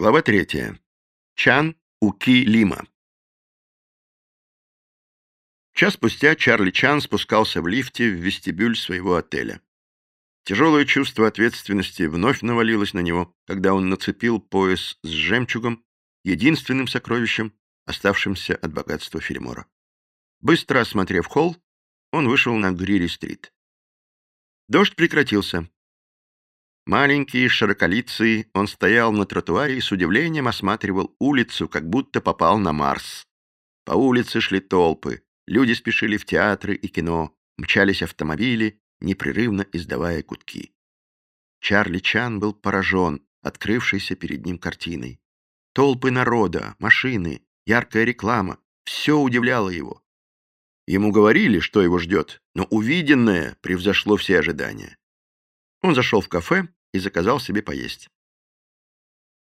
Глава третья. Чан Уки Лима. Час спустя Чарли Чан спускался в лифте в вестибюль своего отеля. Тяжелое чувство ответственности вновь навалилось на него, когда он нацепил пояс с жемчугом, единственным сокровищем, оставшимся от богатства Филимора. Быстро осмотрев холл, он вышел на Грири-стрит. Дождь прекратился. Маленький, широколицый, он стоял на тротуаре и с удивлением осматривал улицу, как будто попал на Марс. По улице шли толпы, люди спешили в театры и кино, мчались автомобили, непрерывно издавая гудки. Чарли Чан был поражен открывшейся перед ним картиной. Толпы народа, машины, яркая реклама — все удивляло его. Ему говорили, что его ждет, но увиденное превзошло все ожидания. Он зашел в кафе и заказал себе поесть.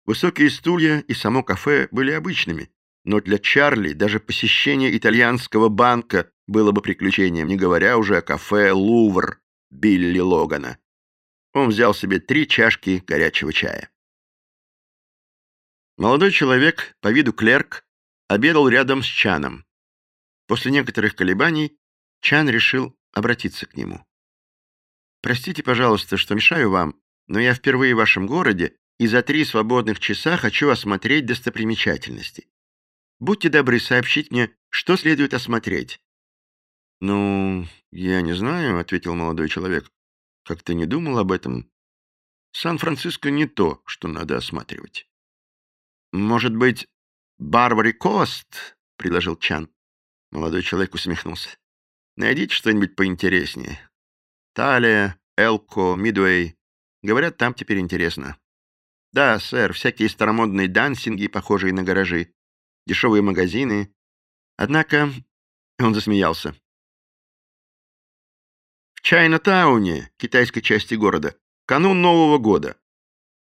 Высокие стулья и само кафе были обычными, но для Чарли даже посещение итальянского банка было бы приключением, не говоря уже о кафе «Лувр» Билли Логана. Он взял себе три чашки горячего чая. Молодой человек, по виду клерк, обедал рядом с Чаном. После некоторых колебаний Чан решил обратиться к нему. «Простите, пожалуйста, что мешаю вам, но я впервые в вашем городе и за три свободных часа хочу осмотреть достопримечательности. Будьте добры сообщить мне, что следует осмотреть». «Ну, я не знаю», — ответил молодой человек. «Как-то не думал об этом. Сан-Франциско не то, что надо осматривать». «Может быть, Барбари Кост?» — предложил Чан. Молодой человек усмехнулся. «Найдите что-нибудь поинтереснее. Талия, Элко, Мидуэй. Говорят, там теперь интересно. Да, сэр, всякие старомодные дансинги, похожие на гаражи, дешевые магазины. Однако... Он засмеялся. В Чайна-тауне, китайской части города, канун Нового года.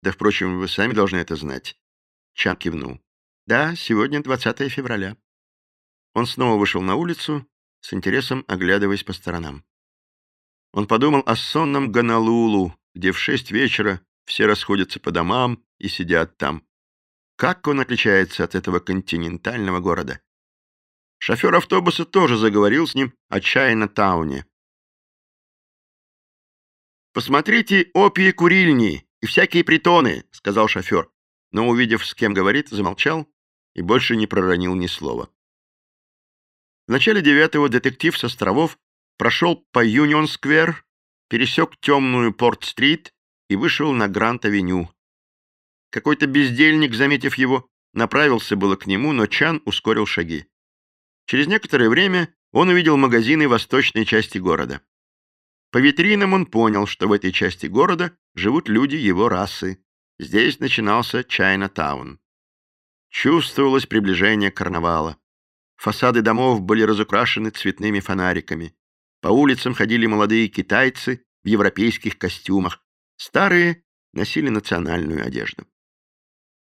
Да, впрочем, вы сами должны это знать. Чан кивнул. Да, сегодня 20 февраля. Он снова вышел на улицу, с интересом оглядываясь по сторонам. Он подумал о сонном Ганалулу, где в шесть вечера все расходятся по домам и сидят там. Как он отличается от этого континентального города? Шофер автобуса тоже заговорил с ним о Чайна-тауне. «Посмотрите опии курильни и всякие притоны», — сказал шофер, но, увидев, с кем говорит, замолчал и больше не проронил ни слова. В начале девятого детектив с островов прошел по Юнион-сквер, пересек темную Порт-стрит и вышел на Грант-авеню. Какой-то бездельник, заметив его, направился было к нему, но Чан ускорил шаги. Через некоторое время он увидел магазины восточной части города. По витринам он понял, что в этой части города живут люди его расы. Здесь начинался Чайна-таун. Чувствовалось приближение карнавала. Фасады домов были разукрашены цветными фонариками. По улицам ходили молодые китайцы в европейских костюмах. Старые носили национальную одежду.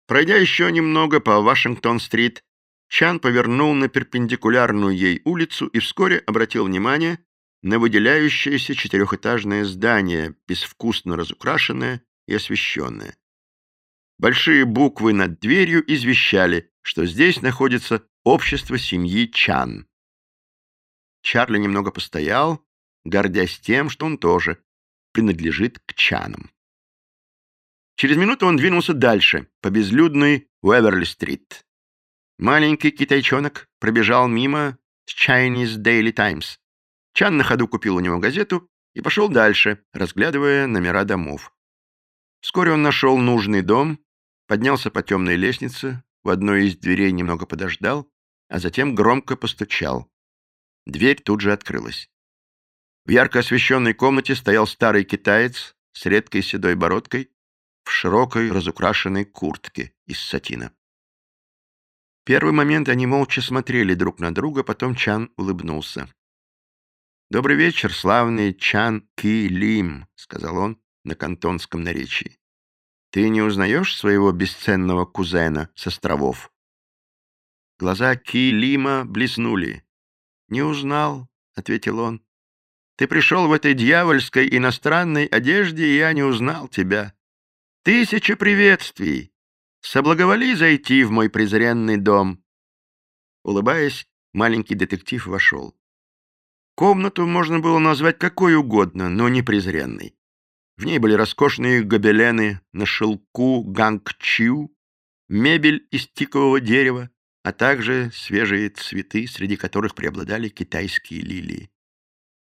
Пройдя еще немного по Вашингтон-стрит, Чан повернул на перпендикулярную ей улицу и вскоре обратил внимание на выделяющееся четырехэтажное здание, безвкусно разукрашенное и освещенное. Большие буквы над дверью извещали, что здесь находится общество семьи Чан. Чарли немного постоял, гордясь тем, что он тоже принадлежит к Чанам. Через минуту он двинулся дальше, по безлюдной Уэверли-стрит. Маленький китайчонок пробежал мимо с Chinese Daily Times. Чан на ходу купил у него газету и пошел дальше, разглядывая номера домов. Вскоре он нашел нужный дом, поднялся по темной лестнице, в одной из дверей немного подождал, а затем громко постучал. Дверь тут же открылась. В ярко освещенной комнате стоял старый китаец с редкой седой бородкой в широкой разукрашенной куртке из сатина. Первый момент они молча смотрели друг на друга, потом Чан улыбнулся. «Добрый вечер, славный Чан Ки Лим», — сказал он на кантонском наречии. «Ты не узнаешь своего бесценного кузена с островов?» Глаза Ки Лима блеснули. «Не узнал», — ответил он. «Ты пришел в этой дьявольской иностранной одежде, и я не узнал тебя. Тысяча приветствий! Соблаговоли зайти в мой презренный дом». Улыбаясь, маленький детектив вошел. Комнату можно было назвать какой угодно, но не презренной. В ней были роскошные гобелены на шелку гангчиу, мебель из тикового дерева, а также свежие цветы, среди которых преобладали китайские лилии.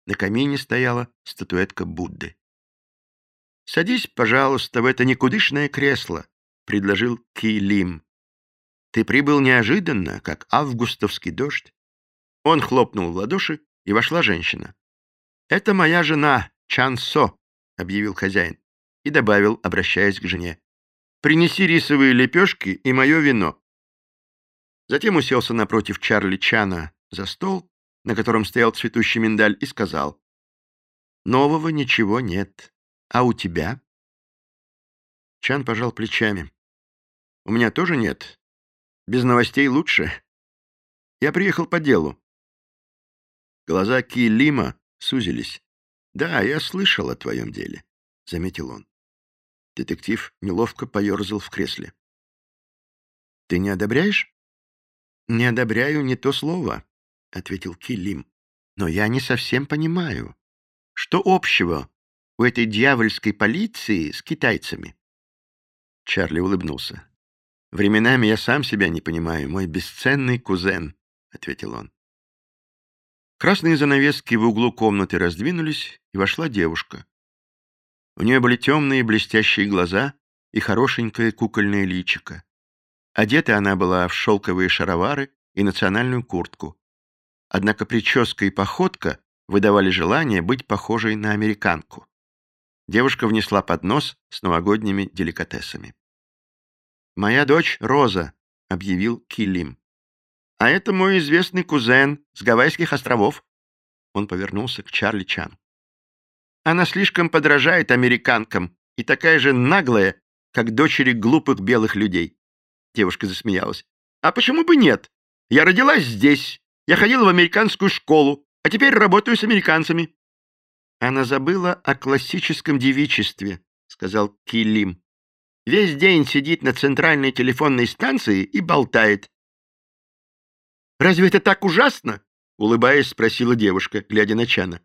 На камине стояла статуэтка Будды. «Садись, пожалуйста, в это никудышное кресло», — предложил Ки Лим. «Ты прибыл неожиданно, как августовский дождь». Он хлопнул в ладоши, и вошла женщина. «Это моя жена, Чан Со», — объявил хозяин, и добавил, обращаясь к жене. «Принеси рисовые лепешки и мое вино». Затем уселся напротив Чарли Чана за стол, на котором стоял цветущий миндаль, и сказал, «Нового ничего нет. А у тебя?» Чан пожал плечами. «У меня тоже нет. Без новостей лучше. Я приехал по делу». Глаза Ки Лима сузились. «Да, я слышал о твоем деле», — заметил он. Детектив неловко поерзал в кресле. «Ты не одобряешь?» «Не одобряю не то слово», — ответил Килим. «Но я не совсем понимаю, что общего у этой дьявольской полиции с китайцами?» Чарли улыбнулся. «Временами я сам себя не понимаю, мой бесценный кузен», — ответил он. Красные занавески в углу комнаты раздвинулись, и вошла девушка. У нее были темные блестящие глаза и хорошенькое кукольное личико. Одета она была в шелковые шаровары и национальную куртку. Однако прическа и походка выдавали желание быть похожей на американку. Девушка внесла поднос с новогодними деликатесами. «Моя дочь Роза», — объявил Килим. «А это мой известный кузен с Гавайских островов». Он повернулся к Чарли Чан. «Она слишком подражает американкам и такая же наглая, как дочери глупых белых людей. Девушка засмеялась. «А почему бы нет? Я родилась здесь. Я ходила в американскую школу, а теперь работаю с американцами». «Она забыла о классическом девичестве», — сказал Килим. «Весь день сидит на центральной телефонной станции и болтает». «Разве это так ужасно?» — улыбаясь, спросила девушка, глядя на Чана.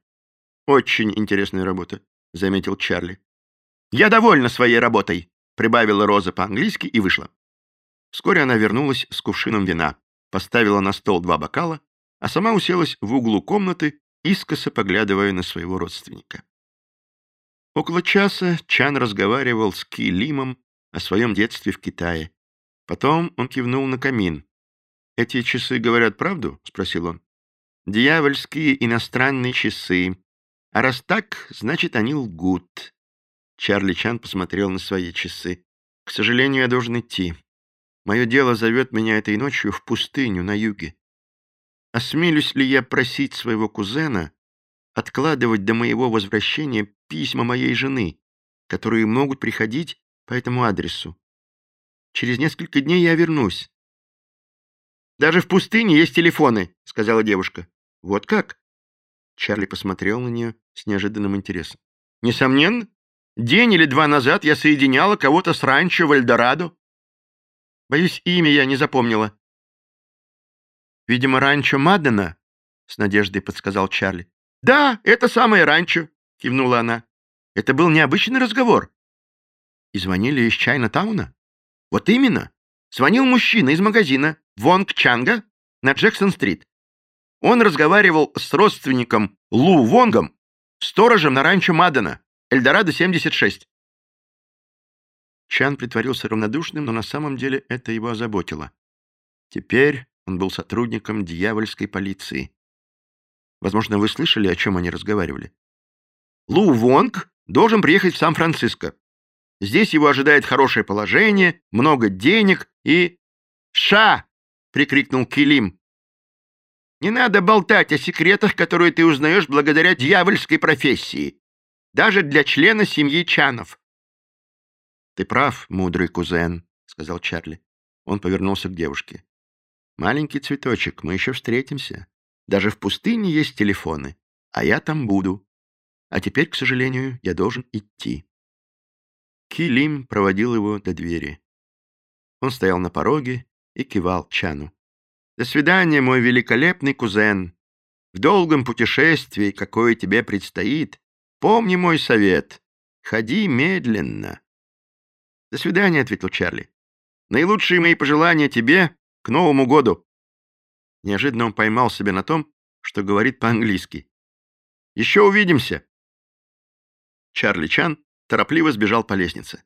«Очень интересная работа», — заметил Чарли. «Я довольна своей работой», — прибавила Роза по-английски и вышла. Вскоре она вернулась с кувшином вина, поставила на стол два бокала, а сама уселась в углу комнаты, искоса поглядывая на своего родственника. Около часа Чан разговаривал с Ки Лимом о своем детстве в Китае. Потом он кивнул на камин. «Эти часы говорят правду?» — спросил он. «Дьявольские иностранные часы. А раз так, значит, они лгут». Чарли Чан посмотрел на свои часы. «К сожалению, я должен идти. Мое дело зовет меня этой ночью в пустыню на юге. Осмелюсь ли я просить своего кузена откладывать до моего возвращения письма моей жены, которые могут приходить по этому адресу? Через несколько дней я вернусь. «Даже в пустыне есть телефоны», — сказала девушка. «Вот как?» Чарли посмотрел на нее с неожиданным интересом. «Несомненно. День или два назад я соединяла кого-то с ранчо в Эльдорадо. Боюсь, имя я не запомнила. Видимо, ранчо Маддена, с надеждой подсказал Чарли. Да, это самое ранчо, кивнула она. Это был необычный разговор. И звонили из Чайна-тауна? Вот именно. Звонил мужчина из магазина Вонг Чанга на Джексон-стрит. Он разговаривал с родственником Лу Вонгом, сторожем на ранчо Маддена, Эльдорадо 76. Чан притворился равнодушным, но на самом деле это его озаботило. Теперь он был сотрудником дьявольской полиции. Возможно, вы слышали, о чем они разговаривали. Лу Вонг должен приехать в Сан-Франциско. Здесь его ожидает хорошее положение, много денег и... «Ша!» — прикрикнул Килим. «Не надо болтать о секретах, которые ты узнаешь благодаря дьявольской профессии. Даже для члена семьи Чанов. «Ты прав, мудрый кузен», — сказал Чарли. Он повернулся к девушке. «Маленький цветочек, мы еще встретимся. Даже в пустыне есть телефоны, а я там буду. А теперь, к сожалению, я должен идти». Килим проводил его до двери. Он стоял на пороге и кивал Чану. «До свидания, мой великолепный кузен. В долгом путешествии, какое тебе предстоит, помни мой совет. Ходи медленно». «До свидания», — ответил Чарли. «Наилучшие мои пожелания тебе к Новому году». Неожиданно он поймал себя на том, что говорит по-английски. «Еще увидимся!» Чарли Чан торопливо сбежал по лестнице.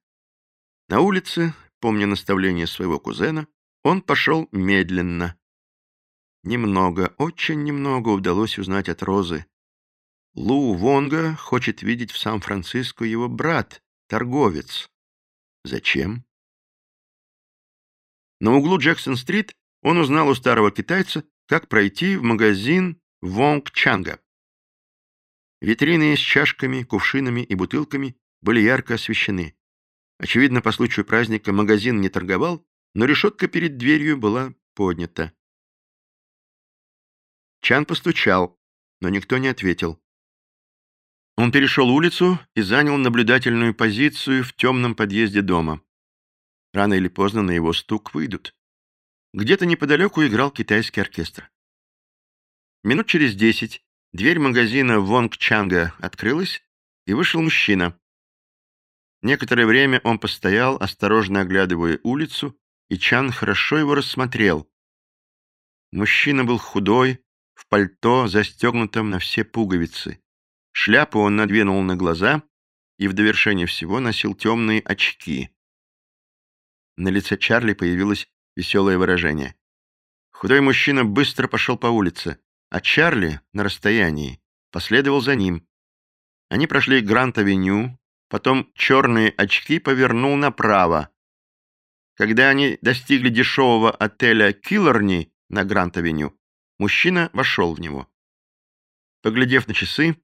На улице, помня наставление своего кузена, он пошел медленно. Немного, очень немного удалось узнать от Розы. Лу Вонга хочет видеть в Сан-Франциско его брат, торговец. Зачем? На углу Джексон-стрит он узнал у старого китайца, как пройти в магазин Вонг Чанга. Витрины с чашками, кувшинами и бутылками были ярко освещены. Очевидно, по случаю праздника магазин не торговал, но решетка перед дверью была поднята. Чан постучал, но никто не ответил. Он перешел улицу и занял наблюдательную позицию в темном подъезде дома. Рано или поздно на его стук выйдут. Где-то неподалеку играл китайский оркестр. Минут через десять дверь магазина Вонг Чанга открылась, и вышел мужчина. Некоторое время он постоял, осторожно оглядывая улицу, и Чан хорошо его рассмотрел. Мужчина был худой, в пальто, застегнутом на все пуговицы. Шляпу он надвинул на глаза и в довершение всего носил темные очки. На лице Чарли появилось веселое выражение. Худой мужчина быстро пошел по улице, а Чарли на расстоянии последовал за ним. Они прошли Грант-авеню, потом черные очки повернул направо. Когда они достигли дешевого отеля «Киллерни» на Грант-авеню, мужчина вошел в него. Поглядев на часы,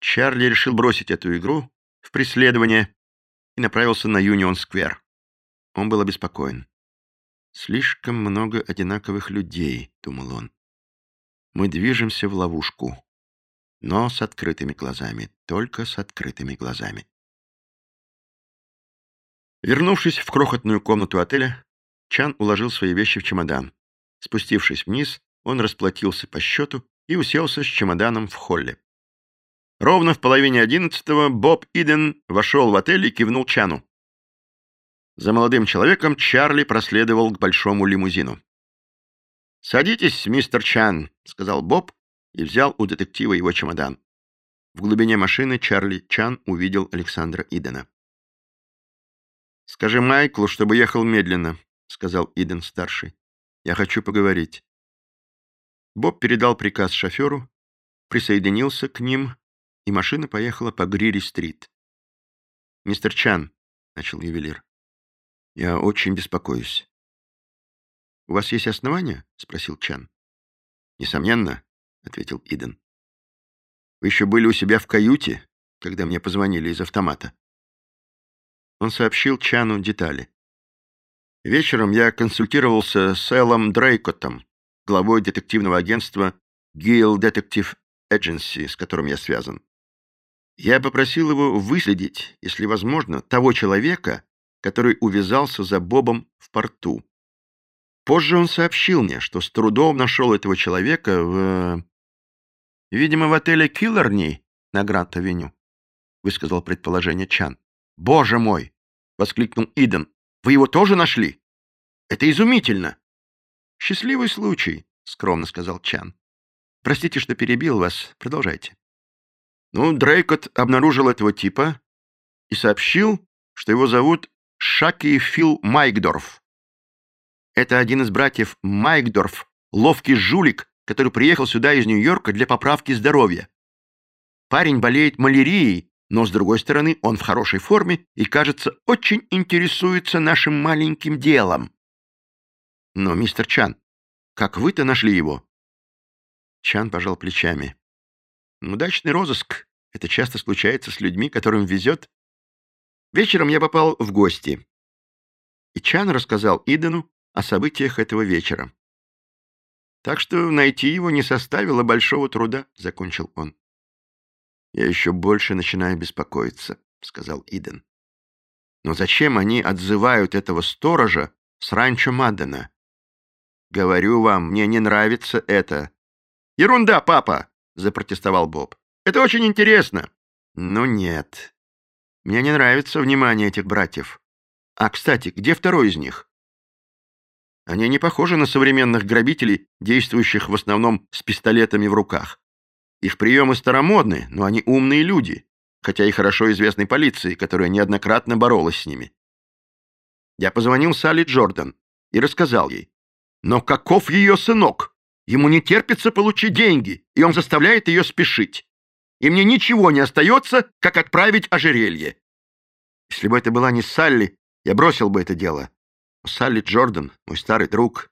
Чарли решил бросить эту игру в преследование и направился на Юнион-сквер. Он был обеспокоен. «Слишком много одинаковых людей», — думал он. «Мы движемся в ловушку, но с открытыми глазами, только с открытыми глазами». Вернувшись в крохотную комнату отеля, Чан уложил свои вещи в чемодан. Спустившись вниз, он расплатился по счету и уселся с чемоданом в холле. Ровно в половине одиннадцатого Боб Иден вошел в отель и кивнул Чану. За молодым человеком Чарли проследовал к большому лимузину. «Садитесь, мистер Чан», — сказал Боб и взял у детектива его чемодан. В глубине машины Чарли Чан увидел Александра Идена. «Скажи Майклу, чтобы ехал медленно», — сказал Иден-старший. «Я хочу поговорить». Боб передал приказ шоферу, присоединился к ним, и машина поехала по Грири-стрит. «Мистер Чан», — начал ювелир, — «я очень беспокоюсь». «У вас есть основания?» — спросил Чан. «Несомненно», — ответил Иден. «Вы еще были у себя в каюте, когда мне позвонили из автомата. Он сообщил Чану детали. Вечером я консультировался с Эллом Дрейкотом, главой детективного агентства Gale Detective Agency, с которым я связан. Я попросил его выследить, если возможно, того человека, который увязался за Бобом в порту. Позже он сообщил мне, что с трудом нашел этого человека в... Видимо, в отеле Киллерни на Грант-авеню, высказал предположение Чан. «Боже мой!» — воскликнул Иден. «Вы его тоже нашли? Это изумительно!» «Счастливый случай», — скромно сказал Чан. «Простите, что перебил вас. Продолжайте». Ну, Дрейкот обнаружил этого типа и сообщил, что его зовут Шаки Фил Майкдорф. Это один из братьев Майкдорф, ловкий жулик, который приехал сюда из Нью-Йорка для поправки здоровья. Парень болеет малярией но, с другой стороны, он в хорошей форме и, кажется, очень интересуется нашим маленьким делом. Но, мистер Чан, как вы-то нашли его? Чан пожал плечами. Удачный розыск. Это часто случается с людьми, которым везет. Вечером я попал в гости. И Чан рассказал Идену о событиях этого вечера. Так что найти его не составило большого труда, закончил он. «Я еще больше начинаю беспокоиться», — сказал Иден. «Но зачем они отзывают этого сторожа с ранчо Маддена. Говорю вам, мне не нравится это. Ерунда, папа, запротестовал Боб. Это очень интересно. Ну нет. Мне не нравится внимание этих братьев. А, кстати, где второй из них? Они не похожи на современных грабителей, действующих в основном с пистолетами в руках. Их приемы старомодны, но они умные люди, хотя и хорошо известны полиции, которая неоднократно боролась с ними. Я позвонил Салли Джордан и рассказал ей. Но каков ее сынок? Ему не терпится получить деньги, и он заставляет ее спешить. И мне ничего не остается, как отправить ожерелье. Если бы это была не Салли, я бросил бы это дело. Но Салли Джордан, мой старый друг.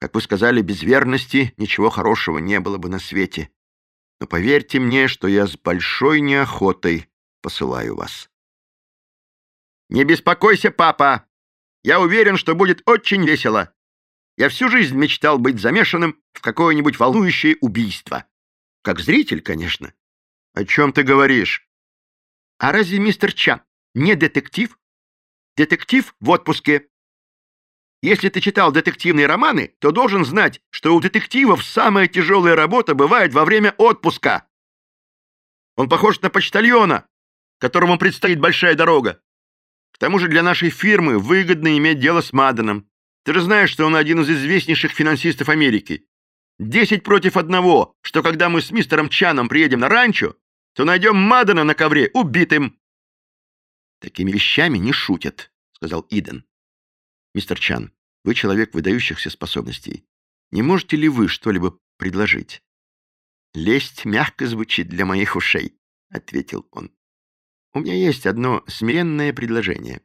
Как вы сказали, без верности ничего хорошего не было бы на свете. Но поверьте мне, что я с большой неохотой посылаю вас. «Не беспокойся, папа! Я уверен, что будет очень весело. Я всю жизнь мечтал быть замешанным в какое-нибудь волнующее убийство. Как зритель, конечно. О чем ты говоришь? А разве мистер Чан не детектив? Детектив в отпуске. Если ты читал детективные романы, то должен знать, что у детективов самая тяжелая работа бывает во время отпуска. Он похож на почтальона, которому предстоит большая дорога. К тому же для нашей фирмы выгодно иметь дело с Маденом. Ты же знаешь, что он один из известнейших финансистов Америки. Десять против одного, что когда мы с мистером Чаном приедем на ранчо, то найдем Мадена на ковре убитым. Такими вещами не шутят, сказал Иден. Мистер Чан, вы человек выдающихся способностей. Не можете ли вы что-либо предложить? Лесть мягко звучит для моих ушей, ответил он. У меня есть одно смиренное предложение.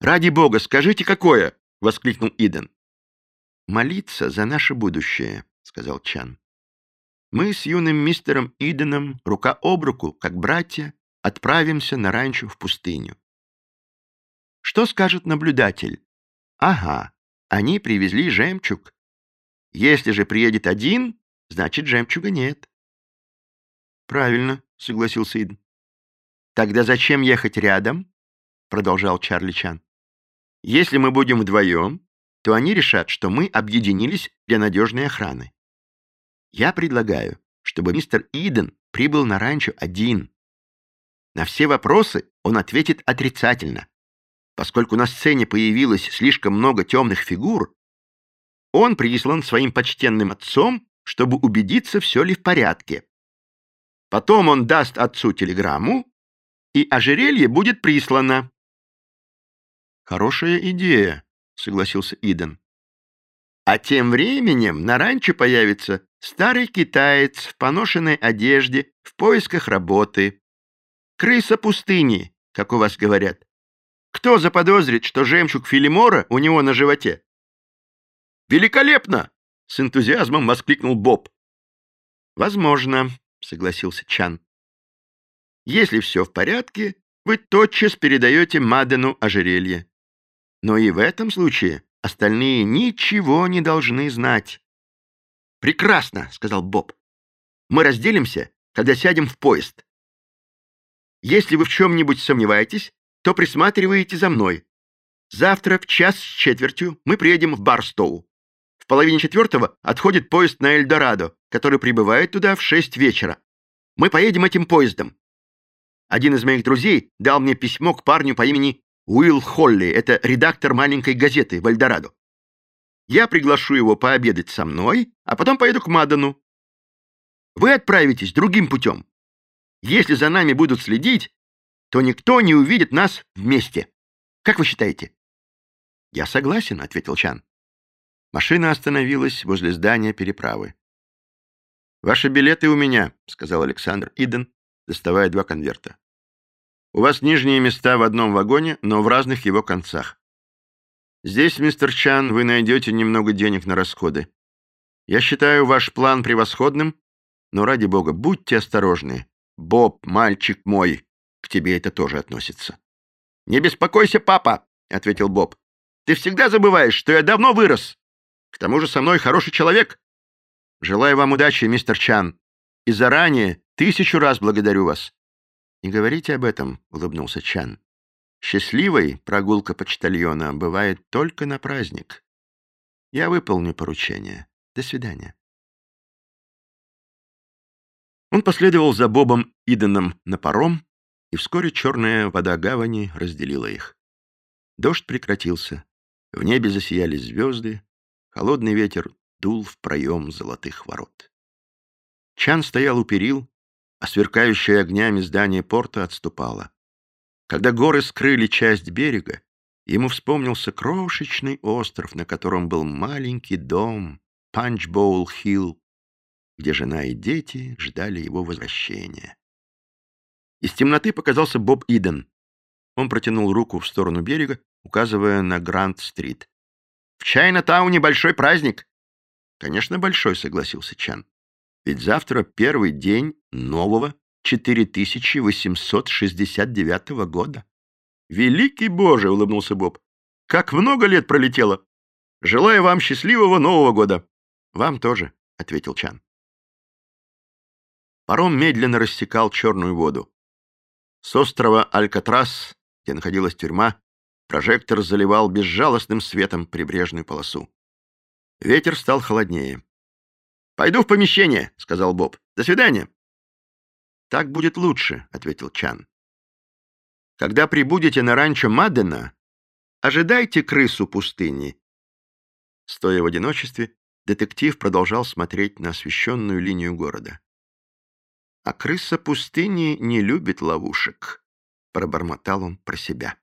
Ради бога, скажите, какое? Воскликнул Иден. Молиться за наше будущее, сказал Чан. Мы с юным мистером Иденом рука об руку, как братья, отправимся на ранчо в пустыню. Что скажет наблюдатель? Ага, они привезли жемчуг. Если же приедет один, значит, жемчуга нет. Правильно, согласился Иден. Тогда зачем ехать рядом? Продолжал Чарли Чан. Если мы будем вдвоем, то они решат, что мы объединились для надежной охраны. Я предлагаю, чтобы мистер Иден прибыл на ранчо один. На все вопросы он ответит отрицательно. Поскольку на сцене появилось слишком много темных фигур, он прислан своим почтенным отцом, чтобы убедиться, все ли в порядке. Потом он даст отцу телеграмму, и ожерелье будет прислано. «Хорошая идея», — согласился Иден. А тем временем на ранчо появится старый китаец в поношенной одежде в поисках работы. Крыса пустыни, как у вас говорят. Кто заподозрит, что жемчуг Филимора у него на животе? «Великолепно!» — с энтузиазмом воскликнул Боб. «Возможно», — согласился Чан. «Если все в порядке, вы тотчас передаете Мадену ожерелье. Но и в этом случае остальные ничего не должны знать». «Прекрасно», — сказал Боб. «Мы разделимся, когда сядем в поезд. Если вы в чем-нибудь сомневаетесь, то присматриваете за мной. Завтра в час с четвертью мы приедем в Барстоу. В половине четвертого отходит поезд на Эльдорадо, который прибывает туда в шесть вечера. Мы поедем этим поездом. Один из моих друзей дал мне письмо к парню по имени Уилл Холли. Это редактор маленькой газеты в Эльдорадо. Я приглашу его пообедать со мной, а потом поеду к Мадану. Вы отправитесь другим путем. Если за нами будут следить, то никто не увидит нас вместе. Как вы считаете? Я согласен, ответил Чан. Машина остановилась возле здания переправы. Ваши билеты у меня, сказал Александр Иден, доставая два конверта. У вас нижние места в одном вагоне, но в разных его концах. Здесь, мистер Чан, вы найдете немного денег на расходы. Я считаю ваш план превосходным, но ради бога, будьте осторожны. Боб, мальчик мой, к тебе это тоже относится. «Не беспокойся, папа», — ответил Боб. «Ты всегда забываешь, что я давно вырос. К тому же со мной хороший человек. Желаю вам удачи, мистер Чан, и заранее тысячу раз благодарю вас». «Не говорите об этом», — улыбнулся Чан. Счастливой прогулка почтальона бывает только на праздник. Я выполню поручение. До свидания. Он последовал за Бобом Иденом на паром, и вскоре черная вода гавани разделила их. Дождь прекратился. В небе засияли звезды, холодный ветер дул в проем золотых ворот. Чан стоял у перил, а сверкающее огнями здание порта отступало. Когда горы скрыли часть берега, ему вспомнился крошечный остров, на котором был маленький дом Панчбоул-Хилл, где жена и дети ждали его возвращения. Из темноты показался Боб Иден. Он протянул руку в сторону берега, указывая на Гранд-стрит. «В Чайна-тауне большой праздник!» «Конечно, большой», — согласился Чан. «Ведь завтра первый день нового 4869 года». «Великий Боже!» — улыбнулся Боб. «Как много лет пролетело! Желаю вам счастливого Нового года!» «Вам тоже», — ответил Чан. Паром медленно рассекал черную воду. С острова Алькатрас, где находилась тюрьма, прожектор заливал безжалостным светом прибрежную полосу. Ветер стал холоднее. «Пойду в помещение», — сказал Боб. «До свидания». «Так будет лучше», — ответил Чан. «Когда прибудете на ранчо Мадена, ожидайте крысу пустыни». Стоя в одиночестве, детектив продолжал смотреть на освещенную линию города. «А крыса пустыни не любит ловушек», — пробормотал он про себя.